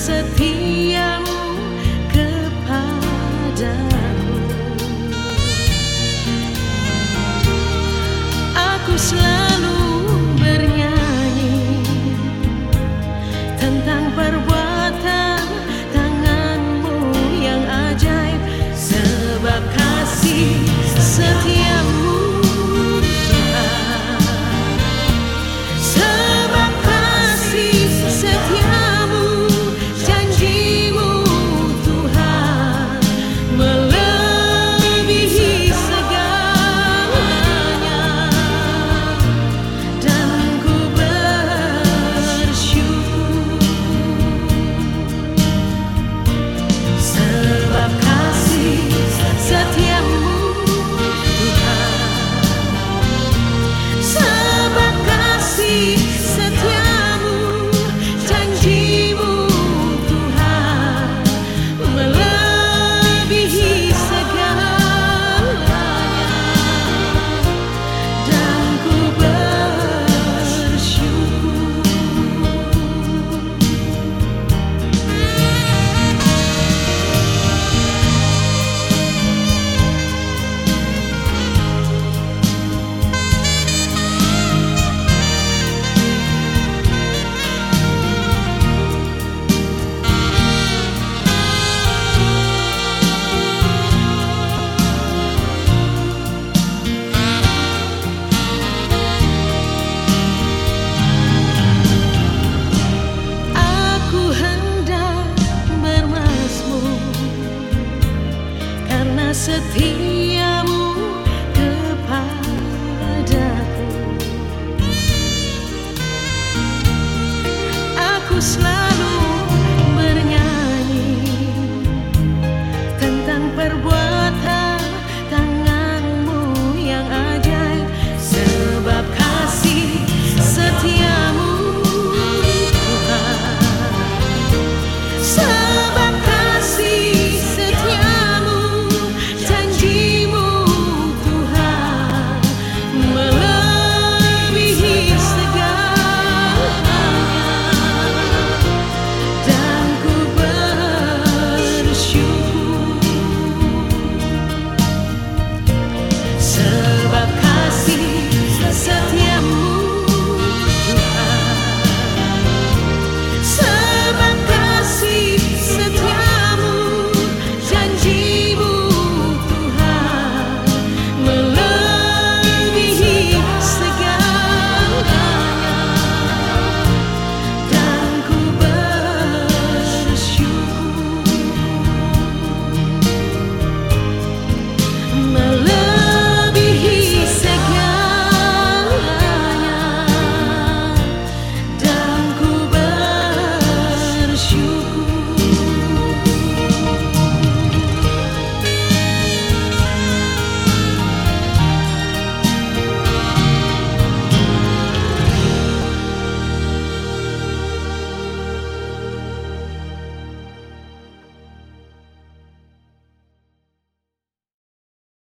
setiamu kepadaku. Aku selalu setiamu